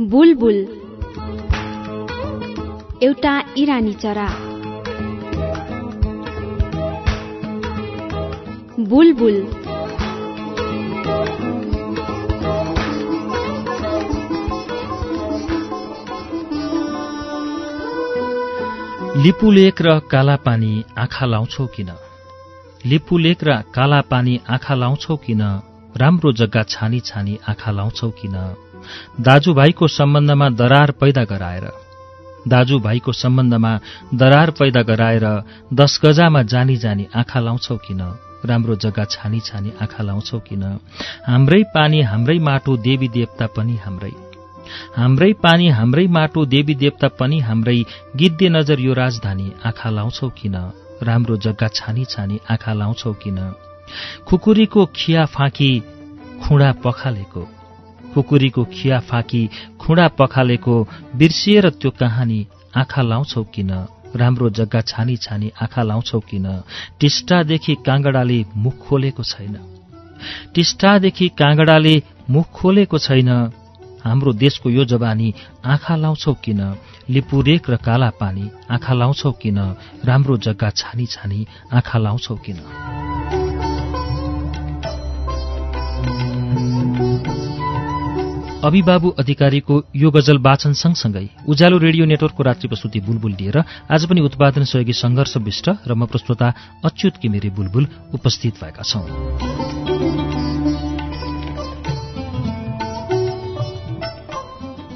बुलबुल। एउटा इरानी चरा। बुलबुल। लिपुलेक र काला पानी आँखा लाउँछौ किन? लिपुलेक र काला पानी आँखा लाउँछौ किन? राम्रो जग्गा छानी छानी आँखा लाउँछौ किन? दाजुभाइको सम्बन्धमा दरार पैदा गराएर। दाजुभाइको सम्बन्धमा दरार पैदा गराएर दस गजामा जानी जानी आँखा लाउँछौ किन? राम्रो जग्गा छानी छानी आँखा लाउँछौ किन? हाम्रै पानी हाम्रै माटो देवी देवता पनि हाम्रै। हाम्रै पानी हाम्रै माटो देवी देवता पनि हाम्रै। गिद्धे नजर यो राजधानी आँखा लाउँछौ किन? राम्रो जग्गा छानी छानी आँखा लाउँछौ किन? खुकुरीको खिया फाँकी खुँडा पखालेको। कुकुरीको खिया फाँकी खुँडा पखालेको बिर्सिएर त्यो कहानी आँखा लाउँछौ किन? राम्रो जग्गा छानी छानी आँखा लाउँछौ किन? टिस्टादेखि काँगडाले मुख खोलेको छैन। टिस्टादेखि काँगडाले मुख खोलेको छैन। हाम्रो देशको यो जवानी आँखा लाउँछौ किन? लिपुरेक र काला पानी आँखा लाउँछौ किन? राम्रो जग्गा छानी छानी आँखा लाउँछौ किन? अभिबाबु अधिकारीको यो गजल वाचन सँगसँगै उज्यालो रेडियो नेटवर्कको रात्रि प्रस्तुति बुलबुल लिएर आज पनि उत्पादन सहयोगी संघर्ष विष्ट र म प्रस्तोता अच्युत किमिरे बुलबुल उपस्थित भएका छौं।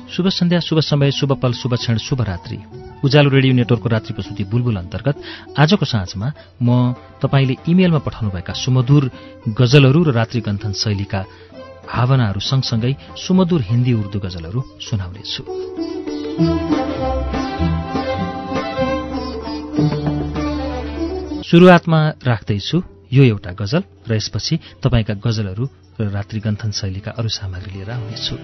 शुभ सन्ध्या शुभ समय शुभ पल शुभ क्षण शुभ रात्रि। उज्यालो रेडियो नेटवर्कको रात्रि प्रस्तुति बुलबुल अन्तर्गत आजको साँझमा म तपाईँले इमेलमा पठाउनुभएका सुमधुर गजलहरू र रात्रिगन्थन शैलीका भावनाहरू सँगसँगै सुमधुर हिन्दी उर्दू गजलहरू सुनाउनेछु। सुरुवातमा राख्दैछु यो एउटा गजल र यसपछि तपाईँका गजलहरू र रात्रिगन्थन शैलीका अरू सामग्री लिएर आउनेछु।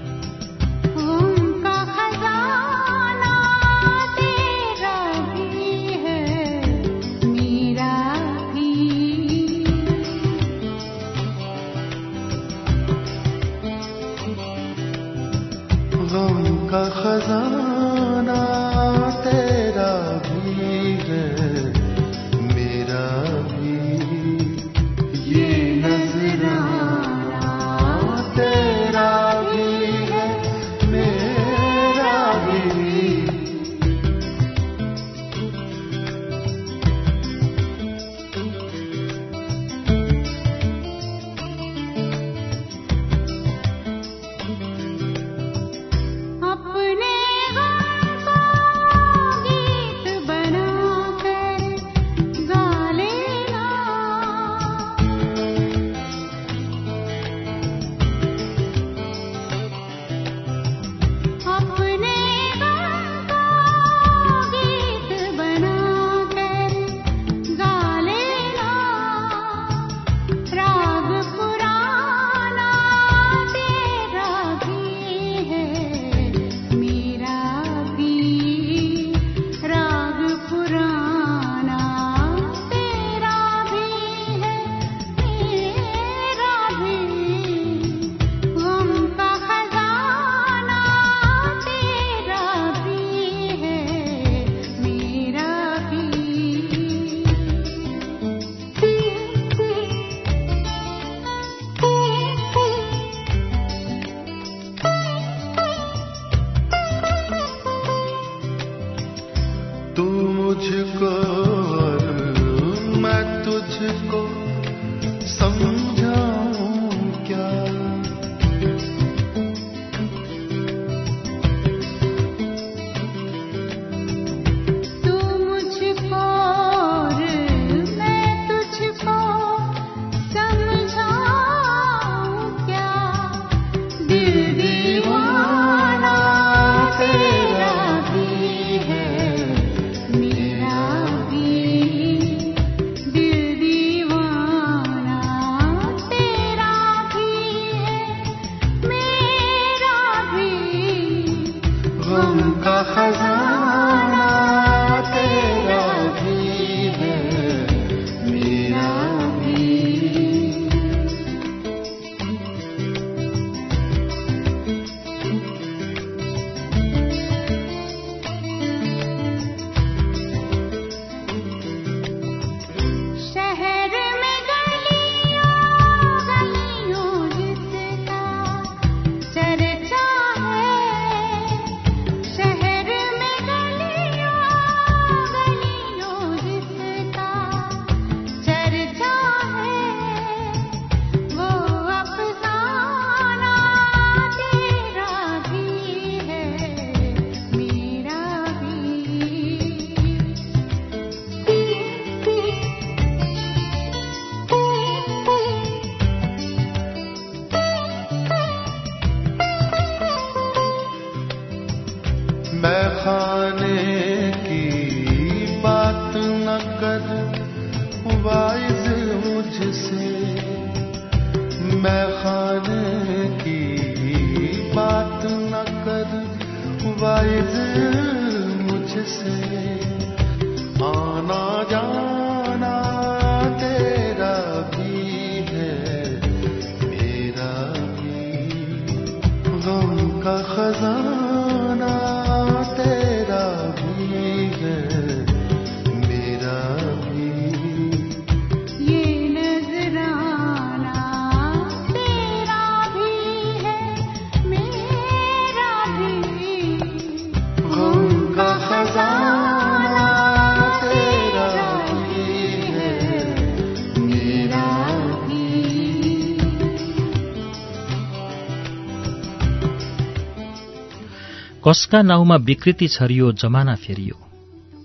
कसका नाउँमा विकृति छरियो जमाना फेरियो?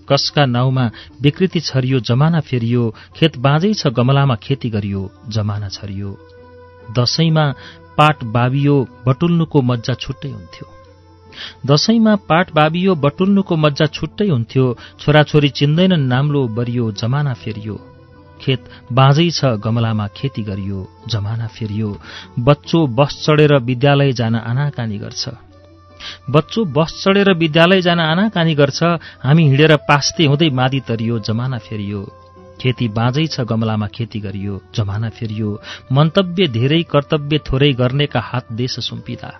कसका नाउँमा विकृति छरियो जमाना फेरियो? खेत बाँझै छ गमलामा खेती गरियो जमाना छरियो। दशैंमा पाट बाबियो बटुल्नुको मज्जा छुट्टै हुन्थ्यो। दशैंमा पाट बाबियो बटुल्नुको मज्जा छुट्टै हुन्थ्यो। छोराछोरी चिन्दैनन् नाम्लो बरियो जमाना फेरियो। खेत बाँझै छ गमलामा खेती गरियो जमाना फेरियो। बच्चो बस चढेर विद्यालय जान आनाकानी गर्छ। बच्चो बस चढेर विद्यालय जान आनाकानी गर्छ। हामी हिँडेर पास्ते हुँदै मादी तरियो जमाना फेरियो। खेती बाँझै छ गमलामा खेती गरियो जमाना फेरियो। मन्तव्य धेरै कर्तव्य थोरै गर्नेका हात देश सुम्पिदा।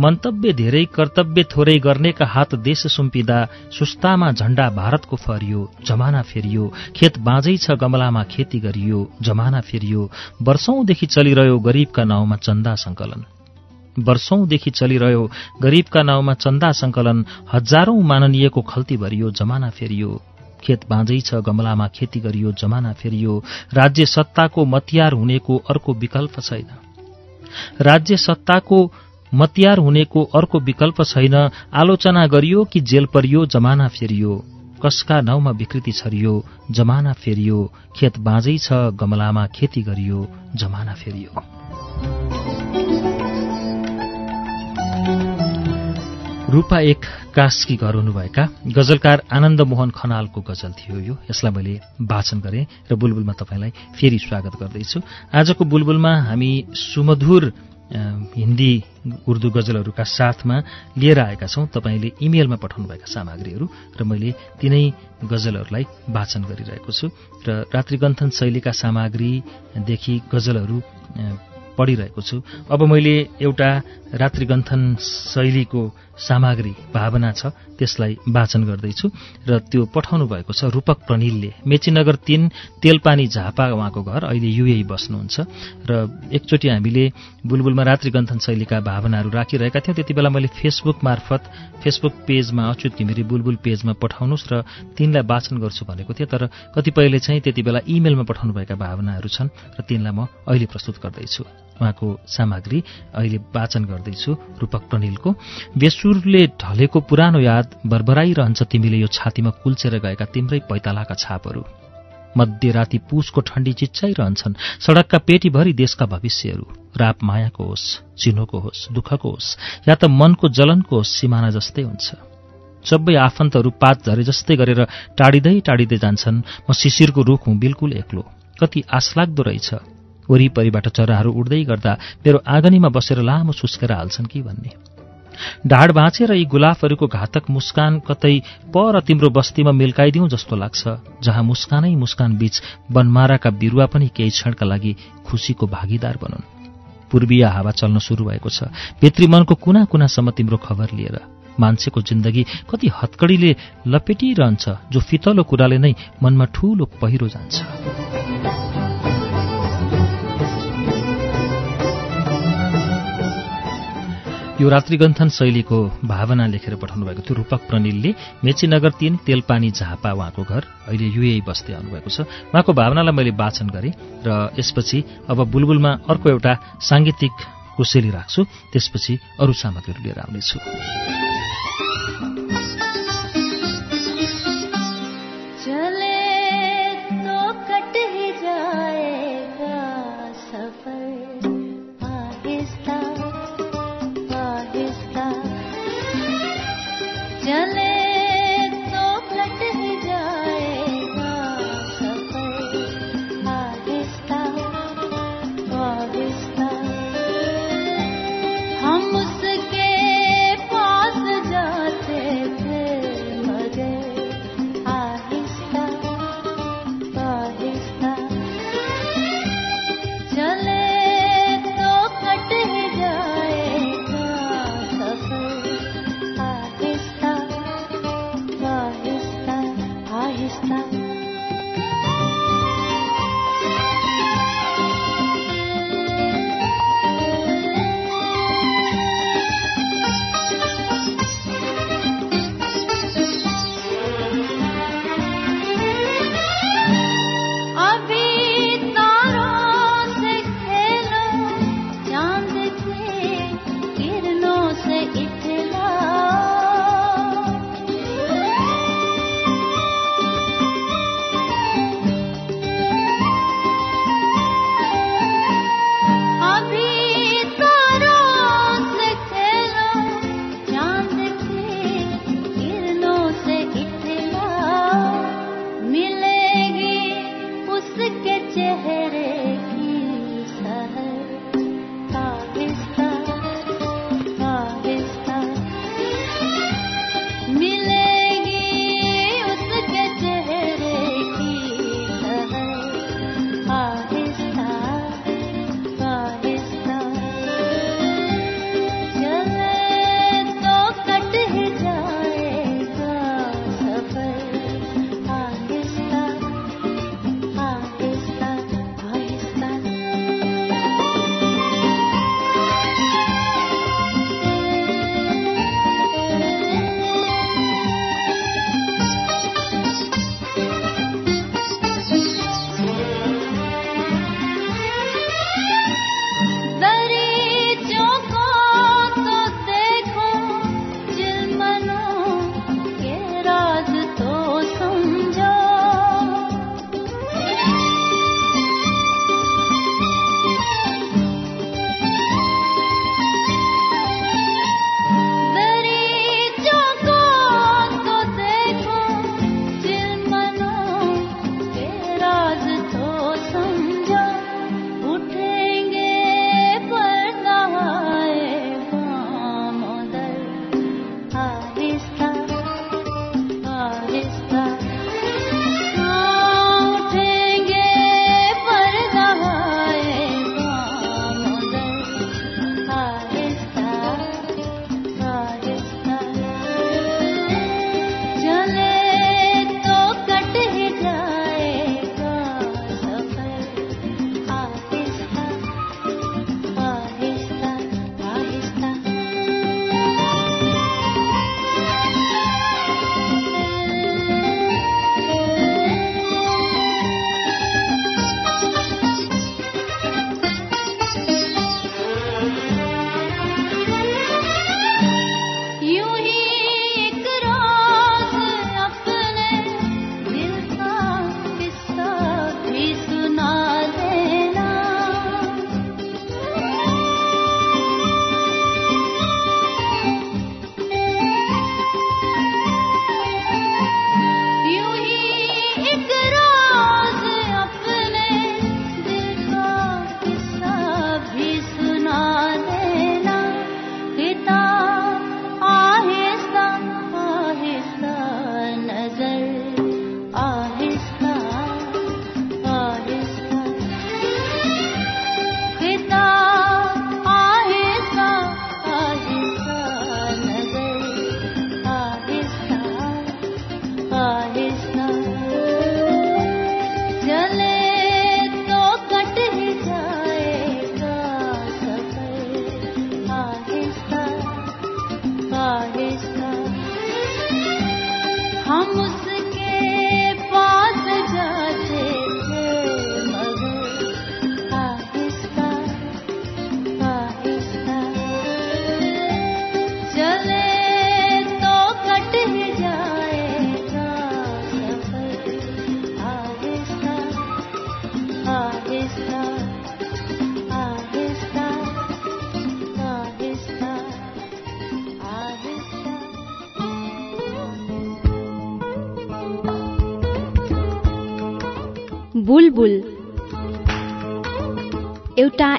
मन्तव्य धेरै कर्तव्य थोरै गर्नेका हात देश सुम्पिदा। सुस्तामा झण्डा भारतको फरियो जमाना फेरियो। खेत बाँझै छ गमलामा खेती गरियो जमाना फेरियो। वर्षौंदेखि चलिरह्यो गरीबका नाउँमा चन्दा संकलन वर्षौंदेखि चलिरह्यो। गरीबका नाउँमा चन्दा संकलन हजारौं माननीयको खल्ती भरियो जमाना फेरियो। खेत बाँझै छ गमलामा खेती गरियो जमाना फेरियो। राज्य सत्ताको मतियार हुनेको अर्को विकल्प छैन। राज्य सत्ताको मतियार हुनेको अर्को विकल्प छैन। आलोचना गरियो कि जेल परियो जमाना फेरियो। कसका नाउँमा विकृति छरियो जमाना फेरियो। खेत बाँझै छ गमलामा खेती गरियो जमाना फेरियो। रूपा एक कास्की घर हुनुभएका गजलकार आनन्द मोहन खनालको गजल थियो यो। यसलाई मैले वाचन गरेँ र बुलबुलमा तपाईँलाई फेरि स्वागत गर्दैछु। आजको बुलबुलमा हामी सुमधुर हिन्दी उर्दू गजलहरूका साथमा लिएर आएका छौं। तपाईँले इमेलमा पठाउनुभएका सामग्रीहरू र मैले तिनै गजलहरूलाई वाचन गरिरहेको छु। र रात्रिगन्थन शैलीका सामग्रीदेखि गजलहरू पढिरहेको छु। अब मैले एउटा रात्रिगन्थन शैलीको सामग्री भावना छ त्यसलाई वाचन गर्दैछु र त्यो पठाउनु भएको छ रूपक प्रनिलले। मेचीनगर तीन तेलपानी झापा उहाँको घर अहिले युए बस्नुहुन्छ र एकचोटि हामीले बुलबुलमा रात्रिगन्थन शैलीका भावनाहरू राखिरहेका थियौँ। त्यति बेला मैले फेसबुक मार्फत फेसबुक पेजमा अच्युत घिमिरे बुलबुल पेजमा पठाउनुहोस् र तिनलाई वाचन गर्छु भनेको थिएँ तर कतिपयले चाहिँ त्यति बेला इमेलमा पठाउनुभएका भावनाहरू छन् र तिनलाई म अहिले प्रस्तुत गर्दैछु। उहाँको सामग्री अहिले वाचन गर्दैछु रूपक प्रनिलको बेसुरले ढलेको पुरानो याद बरबराइरहन्छ तिमीले यो छातीमा कुल्चेर गएका तिम्रै पैतालाका छापहरू। मध्यराती पुसको ठण्डी चिच्चाइरहन्छन् सडकका पेटीभरि देशका भविष्यहरू। राप मायाको होस् चिनोको होस् दुःखको होस् या त मनको जलनको होस् सिमाना जस्तै हुन्छ। सबै आफन्तहरू पात झरे जस्तै गरेर टाढिँदै टाढिँदै जान्छन् म शिशिरको रुख हुँ बिल्कुल एक्लो। कति आशलाग्दो रहेछ। वरिपरिबाट चराहरू उड्दै गर्दा मेरो आँगनीमा बसेर लामो सुस्केर हाल्छन् कि भन्ने। ढाड भाँचेर यी गुलाफहरूको घातक मुस्कान कतै पर तिम्रो बस्तीमा मिल्काइदिउँ जस्तो लाग्छ जहाँ मुस्कानै मुस्कान बीच बनमाराका बिरुवा पनि केही क्षणका लागि खुसीको भागीदार बनुन्। पूर्वीय हावा चल्न सुरु भएको छ। भित्री मनको कुना कुनासम्म तिम्रो खबर लिएर। मान्छेको जिन्दगी कति हत्कडीले लपेटिरहन्छ जो फितलो कुराले नै मनमा ठूलो पहिरो जान्छ। यो रात्रिगन्थन शैलीको भावना लेखेर पठाउनु भएको थियो। रूपक प्रनिलले मेचीनगर तीन तेलपानी झापा उहाँको घर अहिले युए बस्दै आउनुभएको छ। उहाँको भावनालाई मैले वाचन गरेँ र यसपछि अब बुलबुलमा अर्को एउटा साङ्गीतिक कोसेली राख्छु। त्यसपछि अरू सामग्रीहरू लिएर आउनेछु।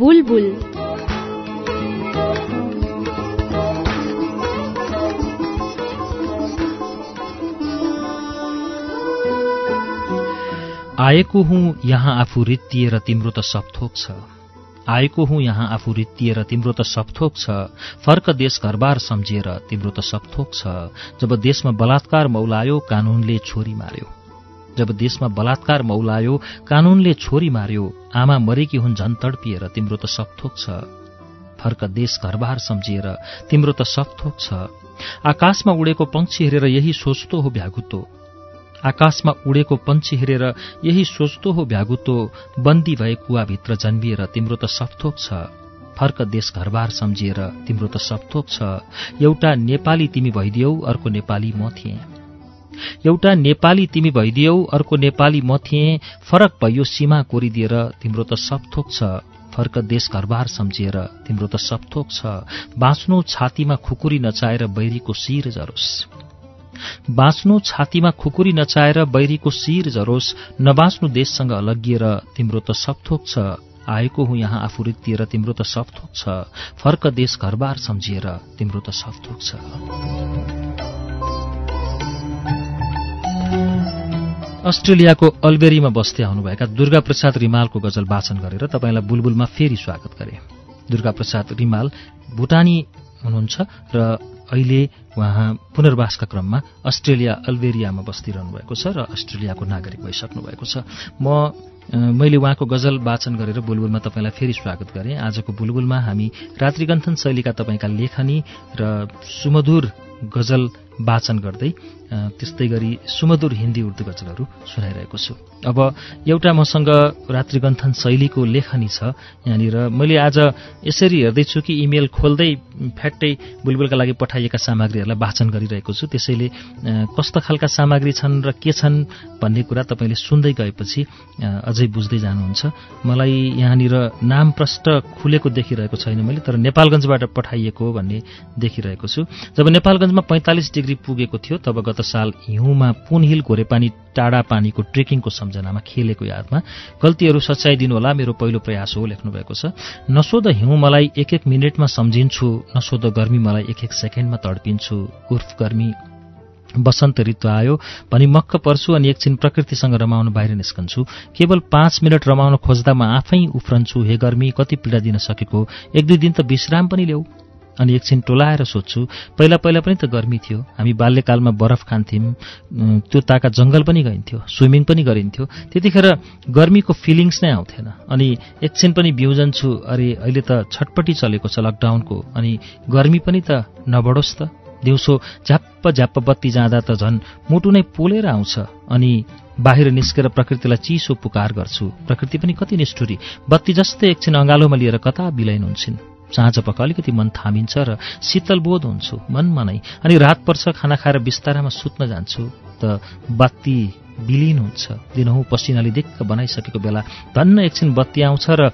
बुलबुल आएको हुँ यहाँ आफू रित्तिएर तिम्रो त सपथोक छ। आएको हुँ यहाँ आफू रित्तिएर तिम्रो त सपथोक छ। फर्क देश घरबार सम्झिएर तिम्रो त सपथोक छ। जब देशमा बलात्कार मौलायो कानूनले छोरी मार्यो। जब देशमा बलात्कार मौलायो कानूनले छोरी मार्यो आमा मरेकी हुन् झन तडपिएर तिम्रो त सपथोक छ। फर्क देश घरबार सम्झिएर तिम्रो त सपथोक छ। आकाशमा उडेको पंक्षी हेरेर यही सोच्दो हो भ्यागुतो। आकाशमा उडेको पंक्षी हेरेर यही सोच्दो हो भ्यागुतो बन्दी भए कुवाभित्र जन्मिएर तिम्रो त सपथोक छ। फर्क देश घरबार सम्झिएर तिम्रो त सपथोक छ। एउटा नेपाली तिमी भइदियौ अर्को नेपाली म थिएँ। एउटा नेपाली तिमी भइदियौ अर्को नेपाली म थिएँ फरक भयो सीमा कोरिदिएर तिम्रो त सपथोक छ फर्क देश घरबार सम्झिएर तिम्रो त सपथोक छ बाँच्नु छातीमा खुकुरी नचाएर बैरीको शिर जरोस् बाँच्नु छातीमा खुकुरी नचाएर बैरीको शिर झरोस् नबाँच्नु देशसँग अलगिएर तिम्रो त सपथोक छ आएको हुँ यहाँ आफू रित्तिएर तिम्रो त सपथोक छ फर्क देश घरबार सम्झिएर तिम्रो त सपथोक छ। अस्ट्रेलियाको अल्बेरीमा बस्दै आउनुभएका दुर्गा प्रसाद रिमालको गजल वाचन गरेर तपाईँलाई बुलबुलमा फेरि स्वागत गरे। दुर्गा प्रसाद रिमाल भुटानी हुनुहुन्छ र अहिले उहाँ पुनर्वासका क्रममा अस्ट्रेलिया अल्बेरियामा बस्दिरहनु भएको छ र अस्ट्रेलियाको नागरिक भइसक्नु भएको छ। म मैले उहाँको गजल वाचन गरेर बुलबुलमा तपाईँलाई फेरि स्वागत गरेँ। आजको बुलबुलमा हामी रात्रिगन्थन शैलीका तपाईँका लेखनी र सुमधुर गजल वाचन गर्दै त्यस्तै गरी सुमधुर हिन्दी उर्दू गजलहरू सुनाइरहेको छु। अब एउटा मसँग रात्रिगन्थन शैलीको लेखनी छ यहाँनिर। मैले आज यसरी हेर्दैछु कि इमेल खोल्दै फ्याट्टै बुलबुलका लागि पठाइएका सामग्रीहरूलाई वाचन गरिरहेको छु। त्यसैले कस्तो खालका सामग्री छन् र के छन् भन्ने कुरा तपाईँले सुन्दै गएपछि अझै बुझ्दै जानुहुन्छ। मलाई यहाँनिर नाम प्रष्ट खुलेको देखिरहेको छैन मैले तर नेपालगञ्जबाट पठाइएको भन्ने देखिरहेको छु। जब नेपालगञ्जमा पैँतालिस डिग्री पुगेको थियो तब गत साल हिउँमा पुनहिल घोरेपानी टाढा पानीको ट्रेकिङको सम्झनामा खेलेको यादमा गल्तीहरू सच्याइदिनु होला मेरो पहिलो प्रयास हो लेख्नुभएको छ। नसोध हिउँ मलाई एक एक मिनटमा सम्झिन्छु नसोध गर्मी मलाई एक एक सेकेन्डमा तडपिन्छु। उर्फ गर्मी वसन्त ऋतु आयो भनी मक्क पर्छु अनि एकछिन प्रकृतिसँग रमाउनु बाहिर निस्कन्छु। केवल पाँच मिनट रमाउन खोज्दा म आफै उफ्रन्छु हे गर्मी कति पीडा दिन सकेको? एक दुई दिन त विश्राम पनि ल्याऊ। अनि एकछिन टोलाएर सोध्छु पहिला पहिला पनि त गर्मी थियो हामी बाल्यकालमा बरफ खान्थ्यौँ त्यो ताका जङ्गल पनि गइन्थ्यो स्विमिङ पनि गरिन्थ्यो त्यतिखेर गर्मीको फिलिङ्स नै आउँथेन। अनि एकछिन पनि बिउजन्छु अरे अहिले त छटपटी चलेको छ लकडाउनको अनि गर्मी पनि त नबढोस् त। दिउँसो झ्याप्प झ्याप्प बत्ती जाँदा त झन् मुटु नै पोलेर आउँछ। अनि बाहिर निस्केर प्रकृतिलाई चिसो पुकार गर्छु। प्रकृति पनि कति निष्ठुरी। बत्ती जस्तै एकछिन अँगालोमा लिएर कता बिलाइन हुन्छन्। साँझ पख अलिकति मन थामिन्छ र शीतल बोध हुन्छु मनमा नै। अनि रात पर्छ खाना खाएर बिस्तारामा सुत्न जान्छु त बत्ती विलिन हुन्छ। दिनहुँ पसिनाले दिक्क बनाइसकेको बेला धन्न एकछिन बत्ती आउँछ र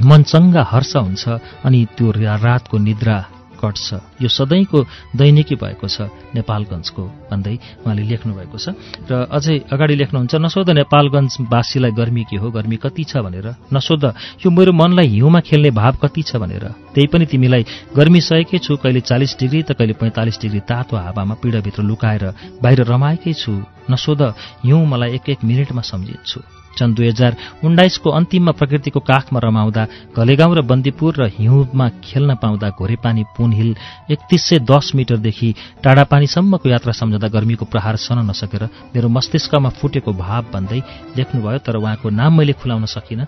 मन चङ्गा हर्ष हुन्छ अनि त्यो रातको निद्रा कट्छ यो सधैँको दैनिकी भएको छ नेपालगञ्जको भन्दै उहाँले लेख्नु भएको छ। र अझै अगाडि लेख्नुहुन्छ नसोध नेपालगञ्जवासीलाई गर्मी के हो गर्मी कति छ भनेर। नसोध यो मेरो मनलाई हिउँमा खेल्ने भाव कति छ भनेर। त्यही पनि तिमीलाई गर्मी सहेकै छु कहिले चालिस डिग्री त कहिले पैँतालिस डिग्री तातो हावामा पीडाभित्र लुकाएर बाहिर रमाएकै छु। नसोध हिउँ मलाई एक एक मिनटमा सम्झिन्छु। सन् दुई हजार उन्नाइसको अन्तिममा प्रकृतिको काखमा रमाउँदा घलेगाउँ र बन्दीपुर र हिउँमा खेल्न पाउँदा घोरेपानी पुन हिल एकतिस सय दस मिटरदेखि टाढापानीसम्मको यात्रा सम्झँदा गर्मीको प्रहार सहन नसकेर मेरो मस्तिष्कमा फुटेको भाव भन्दै लेख्नुभयो तर उहाँको नाम मैले खुलाउन सकिनँ।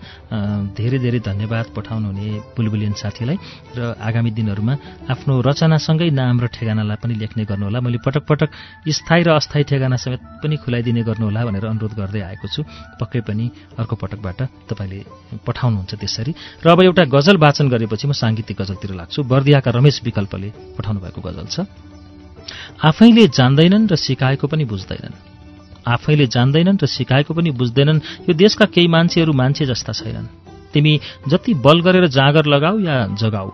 धेरै धेरै धन्यवाद पठाउनुहुने बुलबुलियन साथीलाई। र आगामी दिनहरूमा आफ्नो रचनासँगै नाम र ठेगानालाई पनि लेख्ने गर्नुहोला। मैले पटक पटक स्थायी र अस्थायी ठेगाना समेत पनि खुलाइदिने गर्नुहोला भनेर अनुरोध गर्दै आएको छु। पक्कै पनि अर्को पटकबाट तपाईँले पठाउनुहुन्छ त्यसरी। र अब एउटा गजल वाचन गरेपछि म साङ्गीतिक गजलतिर लाग्छु। बर्दियाका रमेश विकल्पले पठाउनु भएको गजल छ। आफैले जान्दैनन् र सिकाएको पनि बुझ्दैनन्। आफैले जान्दैनन् र सिकाएको पनि बुझ्दैनन्। यो देशका केही मान्छेहरू मान्छे जस्ता छैनन्। तिमी जति बल गरेर जाँगर लगाऊ या जगाऊ।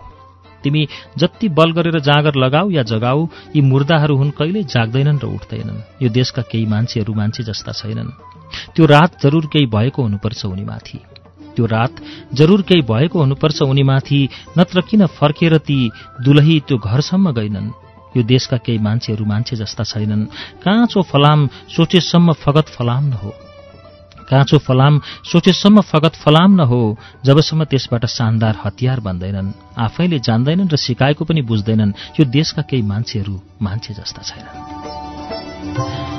तिमी जति बल गरेर जाँगर लगाऊ या जगाऊ यी मुर्दाहरू हुन् कहिले जाग्दैनन् र उठ्दैनन्। यो देशका केही मान्छेहरू मान्छे जस्ता छैनन्। त्यो रात जरुर केही भएको हुनुपर्छ उनीमाथि। त्यो रात जरुर केही भएको हुनुपर्छ उनीमाथि नत्र किन फर्केर ती दुलही त्यो घरसम्म गएनन्? यो देशका केही मान्छेहरू मान्छे जस्ता छैनन्। काँचो फलाम सोचेसम्म फगत फलाम न हो। काँचो फलाम सोचेसम्म फगत फलाम न हो जबसम्म त्यसबाट शानदार हतियार बन्दैनन्। आफैले जान्दैनन् र सिकाएको पनि बुझ्दैनन्। यो देशका केही मान्छेहरू मान्छे जस्ता छैनन्।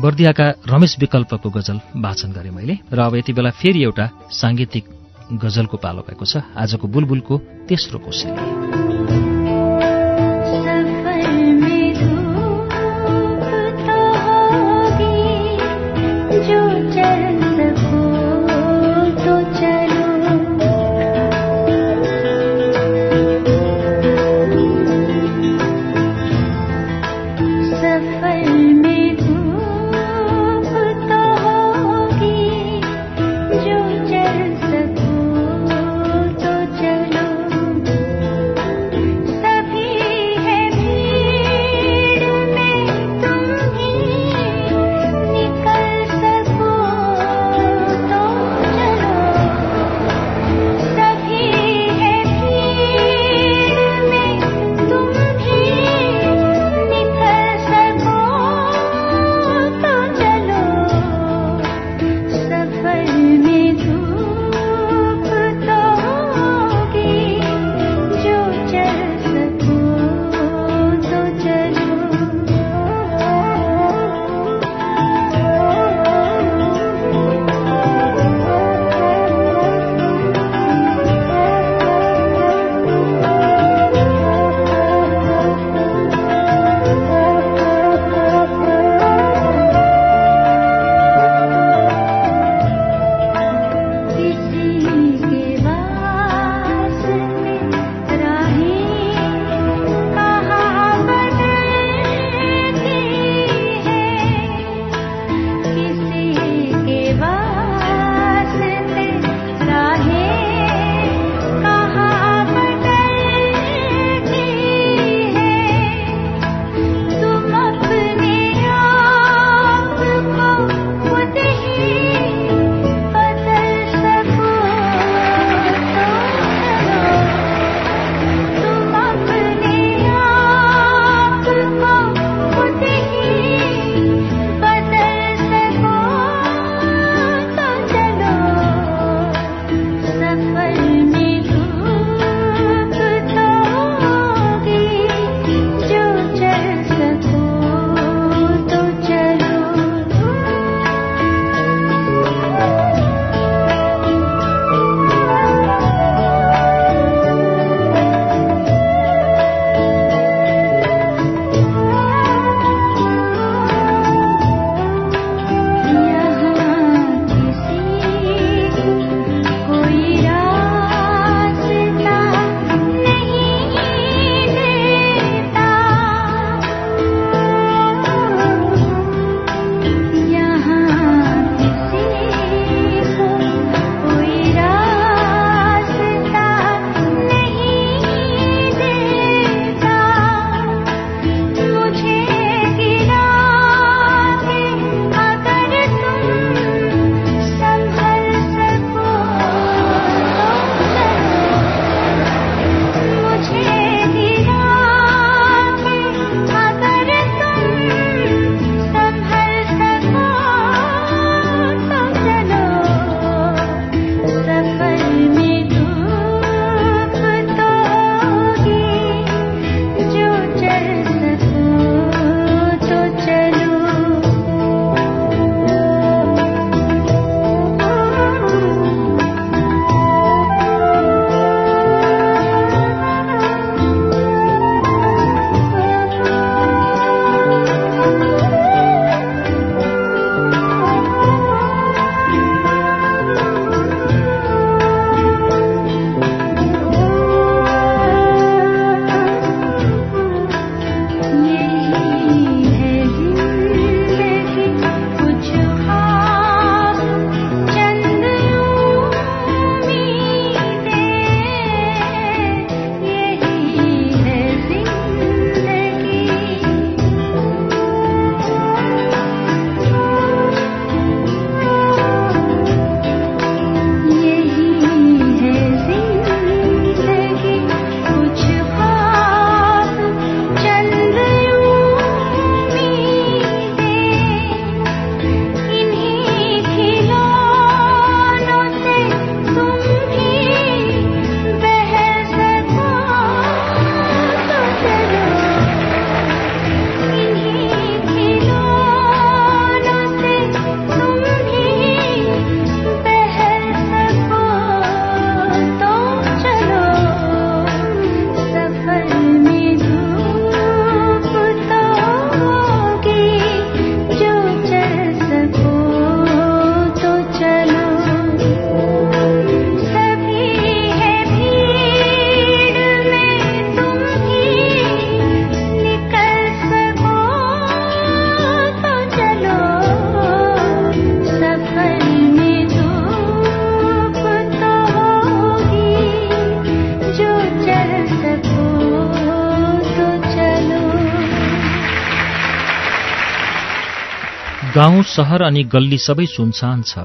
बर्दियाका रमेश विकल्पको गजल वाचन गरेँ मैले र अब यति बेला फेरि एउटा साङ्गीतिक गजलको पालो भएको छ। आजको बुलबुलको तेस्रो कोसेली। गाउँ सहर अनि गल्ली सबै सुनसान छ।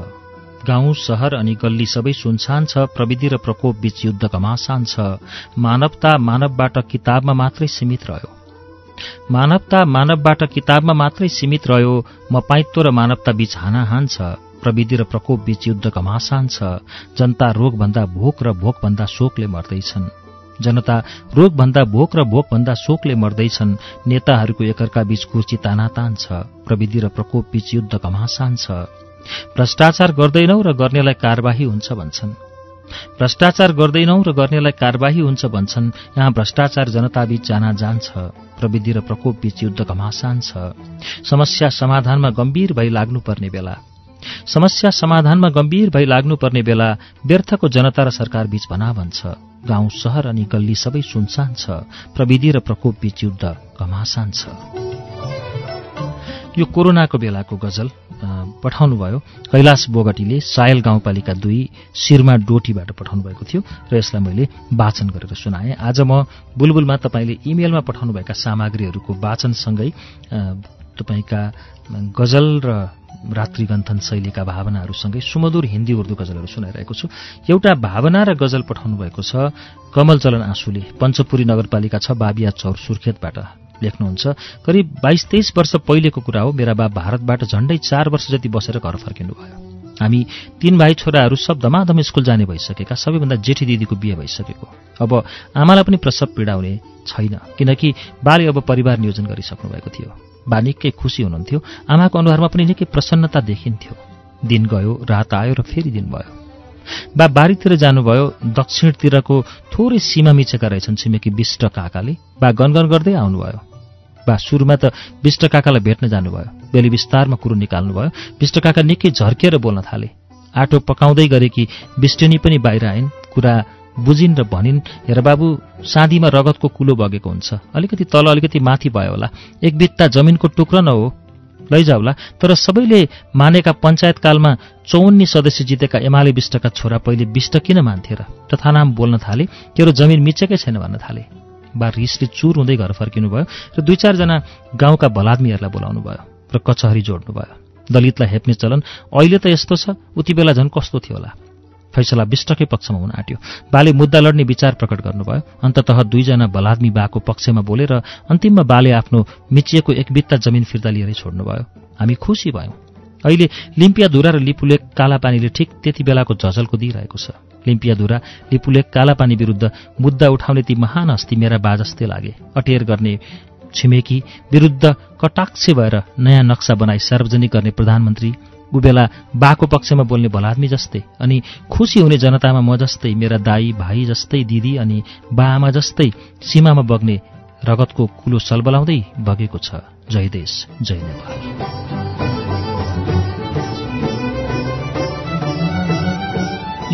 गाउँ सहर अनि गल्ली सबै सुनसान छ प्रविधि र प्रकोप बीच युद्ध घमासान छ। मानवता मानवबाट किताबमा मात्रै सीमित रह्यो। मानवता मानवबाट किताबमा मात्रै सीमित रह्यो मपाइत्व र मानवता बीच हानाहान छ। प्रविधि र प्रकोप बीच युद्ध घमासान छ। जनता रोगभन्दा भोक र भोकभन्दा शोकले मर्दैछन्। जनता रोगभन्दा भोक र भोकभन्दा शोकले मर्दैछन्। नेताहरूको एकअर्का बीच कुर्ची तानातान छ। प्रविधि र प्रकोप बीच युद्ध घमासान छ। भ्रष्टाचार गर्दैनौ र गर्नेलाई कारवाही हुन्छ भन्छन्। भ्रष्टाचार गर्दैनौ र गर्नेलाई कारवाही हुन्छ भन्छन्। यहाँ भ्रष्टाचार जनताबीच जाना जान्छ प्रविधि र प्रकोप बीच युद्ध घमासान छ। समस्या समाधानमा गम्भीर भई लाग्नुपर्ने बेला। समस्या समाधानमा गम्भीर भई लाग्नुपर्ने बेला व्यर्थको जनता र सरकार बीच भनाभन छ। गाउँ सहर अनि गल्ली सबै सुनसान छ। प्रविधि र प्रकोप बीच युद्ध घमासान छ। यो कोरोनाको बेलाको गजल पठाउनुभयो। कैलाश बोगटीले सायल गाउँपालिका दुई शिरमा डोटीबाट पठाउनु भएको थियो र यसलाई मैले वाचन गरेर सुनाएँ। आज म बुलबुलमा तपाईँले इमेलमा पठाउनुभएका सामग्रीहरूको वाचनसँगै तपाईँका गजल र रात्रिगन्थन शैलीका भावनाहरूसँगै सुमधुर हिन्दी उर्दू गजलहरू सुनाइरहेको छु। एउटा भावना र गजल पठाउनु भएको छ कमल चलन आँसुले पञ्चपुरी नगरपालिका छ बाबिया चौर सुर्खेतबाट लेख्नुहुन्छ। करिब बाइस तेइस वर्ष पहिलेको कुरा हो मेरा बा भारतबाट झण्डै चार वर्ष जति बसेर घर फर्किनुभयो। हामी तीन भाइ छोराहरू सब धमाधम स्कुल जाने भइसकेका सबैभन्दा जेठी दिदीको बिहे भइसकेको। अब आमालाई पनि प्रसव पीडा हुने छैन किनकि बाले अब परिवार नियोजन गरिसक्नु भएको थियो। बा निकै खुसी हुनुहुन्थ्यो। आमाको अनुहारमा पनि निकै प्रसन्नता देखिन्थ्यो। दिन गयो रात आयो र फेरि दिन भयो। बा बारीतिर जानुभयो दक्षिणतिरको थोरै सीमा मिचेका रहेछन् छिमेकी विष्ट काकाले। बा गनगन गर्दै आउनुभयो। बा सुरुमा त विष्ट काकालाई भेट्न जानुभयो। बेली विस्तारमा कुरो निकाल्नुभयो। विष्ट काका निकै झर्किएर बोल्न थाले। आटो पकाउँदै गरेकी विष्टेनी पनि बाहिर आइन्। कुरा बुझिन् र भनिन् हेर बाबु साँधीमा रगतको कुलो बगेको हुन्छ। अलिकति तल अलिकति माथि भयो होला। एक बित्ता जमिनको टुक्रो न हो। लैजाउला तर सबैले मानेका पञ्चायतकालमा चौन्नी सदस्य जितेका एमाले विष्टका छोरा पहिले विष्ट किन मान्थे र? तथानाम बोल्न थाले। तेरो जमिन मिचेकै छैन भन्न थाले। बा रिसले चुर हुँदै घर फर्किनुभयो र दुई चारजना गाउँका भलाद्मीहरूलाई बोलाउनु भयो र कचहरी जोड्नुभयो दलितलाई हेप्ने चलन अहिले त यस्तो छ। उति बेला झन् कस्तो थियो होला? फैसला विष्टकै पक्षमा हुन आँट्यो। बाले मुद्दा लड्ने विचार प्रकट गर्नुभयो। अन्ततः दुईजना बलाद्मी बाको पक्षमा बोलेर अन्तिममा बाले आफ्नो मिचिएको एक बित्ता जमिन फिर्ता लिएरै छोड्नुभयो। हामी खुसी भयौँ। अहिले लिम्पियाधुरा र लिपुलेक कालापानीले ठिक त्यति बेलाको झझल्को दिइरहेको छ। लिम्पियाधुरा लिपुलेक कालापानी विरुद्ध मुद्दा उठाउने ती महान हस्ती मेरा बाजस्ते लागे। अटेर गर्ने छिमेकी विरुद्ध कटाक्ष भएर नयाँ नक्सा बनाई सार्वजनिक गर्ने प्रधानमन्त्री उबेला बाको पक्षमा बोल्ने भलाद्मी जस्तै अनि खुसी हुने जनतामा म जस्तै मेरा दाई भाइ जस्तै दिदी अनि बा आमा जस्तै सीमामा बग्ने रगतको कुलो सलबलाउँदै बगेको छ। जय देश जय नेपाल।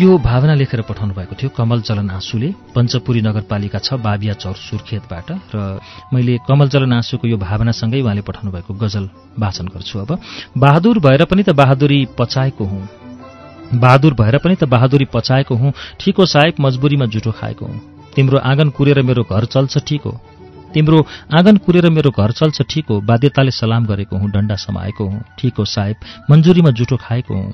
यो भावना लेखेर पठाउनु भएको थियो कमल चलन आँसुले। पञ्चपुरी नगरपालिका छ बाबिया चौर सुर्खेतबाट। र मैले कमल चलन आँसुको यो भावनासँगै उहाँले पठाउनु भएको गजल वाचन गर्छु अब। बहादुर भएर पनि त बहादुरी पचाएको हुँ। बहादुर भएर पनि त बहादुरी पचाएको हुँ। ठिको साहेब मजबुरीमा जुठो खाएको हुँ। तिम्रो आँगन कुरेर मेरो घर चल्छ ठिक हो। तिम्रो आँगन कुरेर मेरो घर चल्छ ठिक हो। बाध्यताले सलाम गरेको हुँ डण्डा समाएको हुँ। ठिक हो साहेब मन्जुरीमा जुठो खाएको हुँ।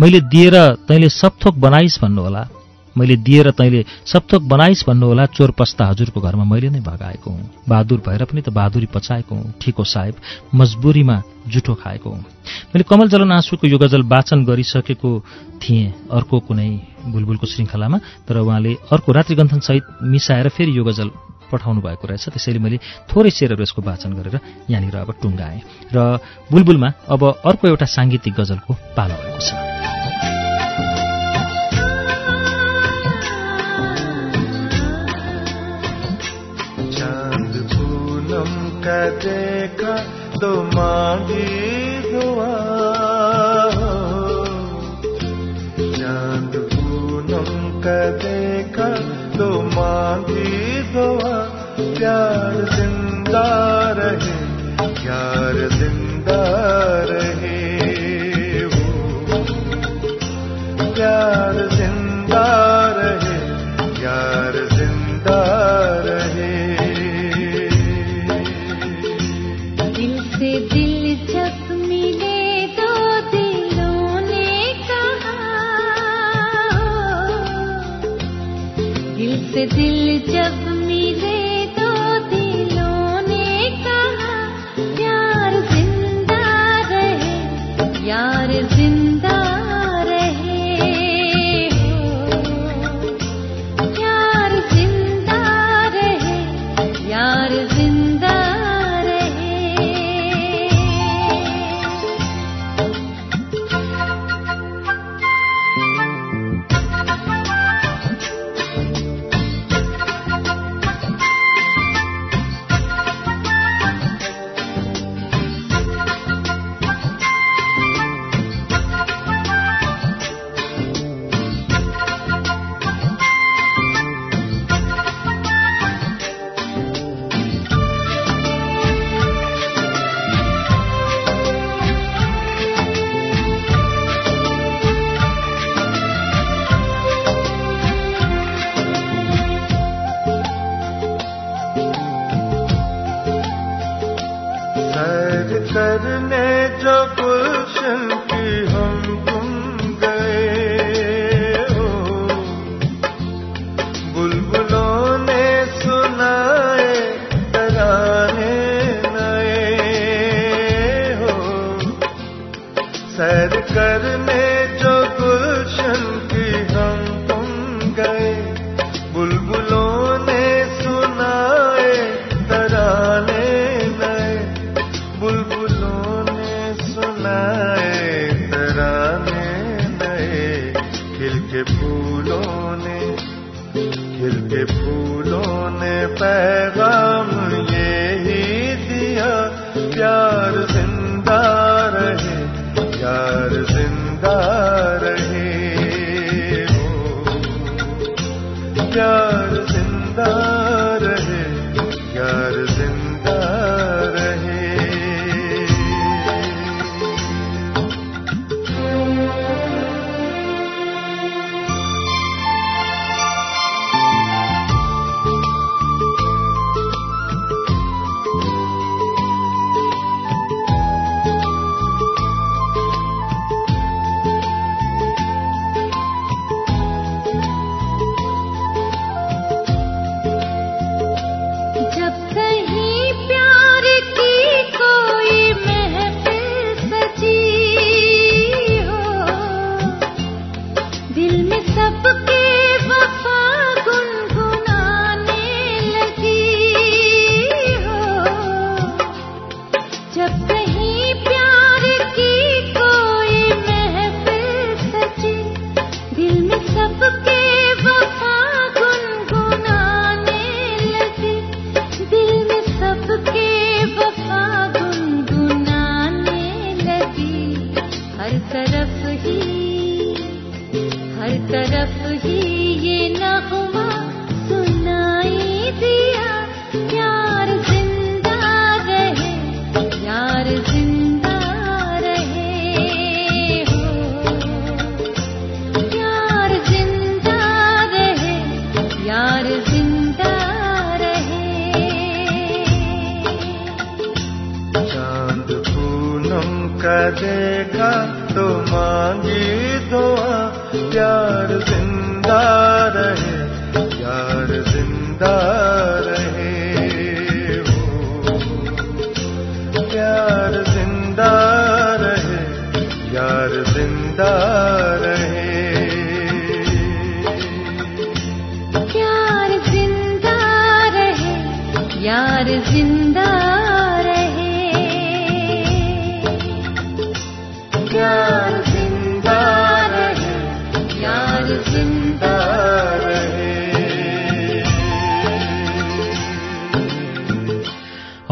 मैले दिएर तैँले सबथोक बनाइस् भन्नुहोला। मैले दिएर तैँले सबथोक बनाइस् भन्नुहोला चोर पस्ता हजुरको घरमा मैले नै भगाएको हुँ। बहादुर भएर पनि त बहादुरी पचाएको हुँ। ठिक साहेब मजबुरीमा जुठो खाएको हुँ। मैले कमल जलन आँसुको यो गजल वाचन गरिसकेको थिएँ अर्को कुनै बुलबुलको श्रृङ्खलामा तर उहाँले अर्को रात्रिगन्थनसहित मिसाएर फेरि यो गजल पठाउनु भएको रहेछ। त्यसैले मैले थोरै शेरहरू यसको वाचन गरेर यहाँनिर अब टुङ्गाएँ र बुलबुलमा अब अर्को एउटा साङ्गीतिक गजलको पालो भएको छ। देखा तो मांगी दुआ प्यार जिंदा खिल के फूलों ने खिल के फूलों ने पैगाम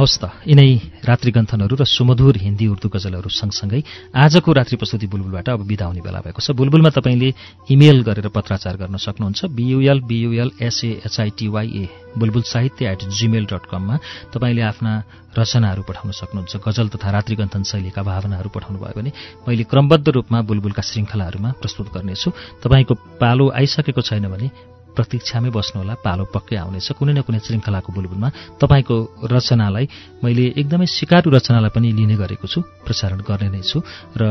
हवस् त यिनै रात्रिगन्थनहरू र सुमधुर हिन्दी उर्दू गजलहरू सँगसँगै आजको रात्रि प्रस्तुति बुलबुलबाट अब बिदा हुने बेला भएको छ। बुलबुलमा तपाईँले इमेल गरेर पत्राचार गर्न सक्नुहुन्छ। बियुएल बियुएल एसएएचआइटिवाईए बुलबुल साहित्य एट जीमेल डट कममा तपाईँले आफ्ना रचनाहरू पठाउन सक्नुहुन्छ। गजल तथा रात्रिगन्थन शैलीका भावनाहरू पठाउनु भयो भने मैले क्रमबद्ध रूपमा बुलबुलका श्रृङ्खलाहरूमा प्रस्तुत गर्नेछु। तपाईँको पालो आइसकेको छैन भने प्रतीक्षामै बस्नुहोला पालो पक्कै आउनेछ। कुनै न कुनै श्रृङ्खलाको बुलबुलमा तपाईँको रचनालाई मैले एकदमै सिकारु रचनालाई पनि लिने गरेको छु प्रसारण गर्ने नै छु। र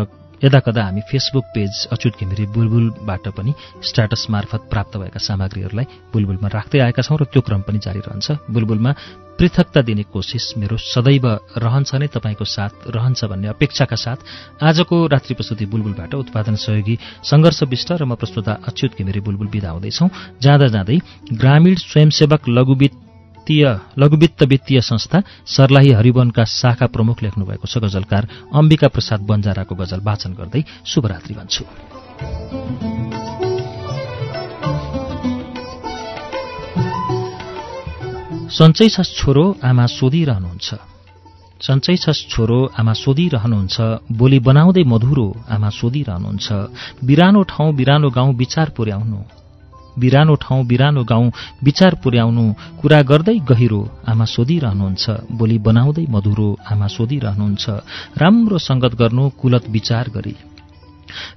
यदा कदा हामी फेसबुक पेज अच्युत घिमिरे बुलबुलबाट पनि स्ट्याटस मार्फत प्राप्त भएका सामग्रीहरूलाई बुलबुलमा राख्दै आएका छौँ र त्यो क्रम पनि जारी रहन्छ। बुलबुलमा पृथकता दिने कोसिस मेरो सदैव रहन्छ नै तपाईँको साथ रहन्छ भन्ने अपेक्षाका साथ आजको रात्रि प्रस्तुति बुलबुलबाट उत्पादन सहयोगी सङ्घर्ष विष्ट र म प्रस्तुता अच्युत घिमिरे बुलबुल विदा हुँदैछौँ। जाँदा जाँदै ग्रामीण स्वयंसेवक लघुवित्त लघुवित्त वित्तीय संस्था सर्लाही हरिवनका शाखा प्रमुख लेख्नु भएको छ गजलकार अम्बिका प्रसाद बन्जाराको गजल वाचन गर्दै शुभरात्रि भन्छु। सन्चै छस् छोरो आमा सोधिरहनुहुन्छ। सन्चै छस् छोरो आमा सोधिरहनुहुन्छ बोली बनाउँदै मधुरो आमा सोधिरहनुहुन्छ। बिरानो ठाउँ बिरानो गाउँ विचार पुर्याउनु। बिरानो ठाउँ बिरानो गाउँ विचार पुर्याउनु कुरा गर्दै गहिरो आमा सोधिरहनुहुन्छ। बोली बनाउँदै मधुरो आमा सोधिरहनुहुन्छ। राम्रो सङ्गत गर्नु कुलत विचार गरी।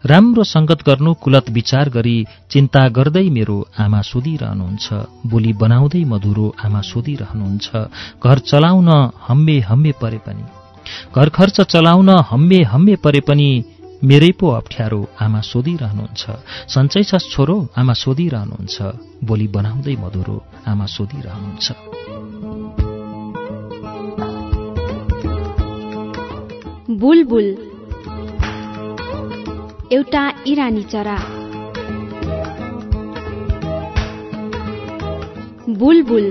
राम्रो सङ्गत गर्नु कुलत विचार गरी चिन्ता गर्दै मेरो आमा सोधिरहनुहुन्छ। बोली बनाउँदै मधुरो आमा सोधिरहनुहुन्छ। घर चलाउन हम्मे हम्मे परे पनि। घर खर्च चलाउन हम्मे हम्मे परे पनि मेरै पो अप्ठ्यारो आमा सोधिरहनुहुन्छ। सन्चै छ छोरो आमा सोधिरहनुहुन्छ। बोली बनाउँदै मधुरो आमा सोधिरहनुहुन्छ। बुलबुल। एउटा इरानी चरा। बुलबुल।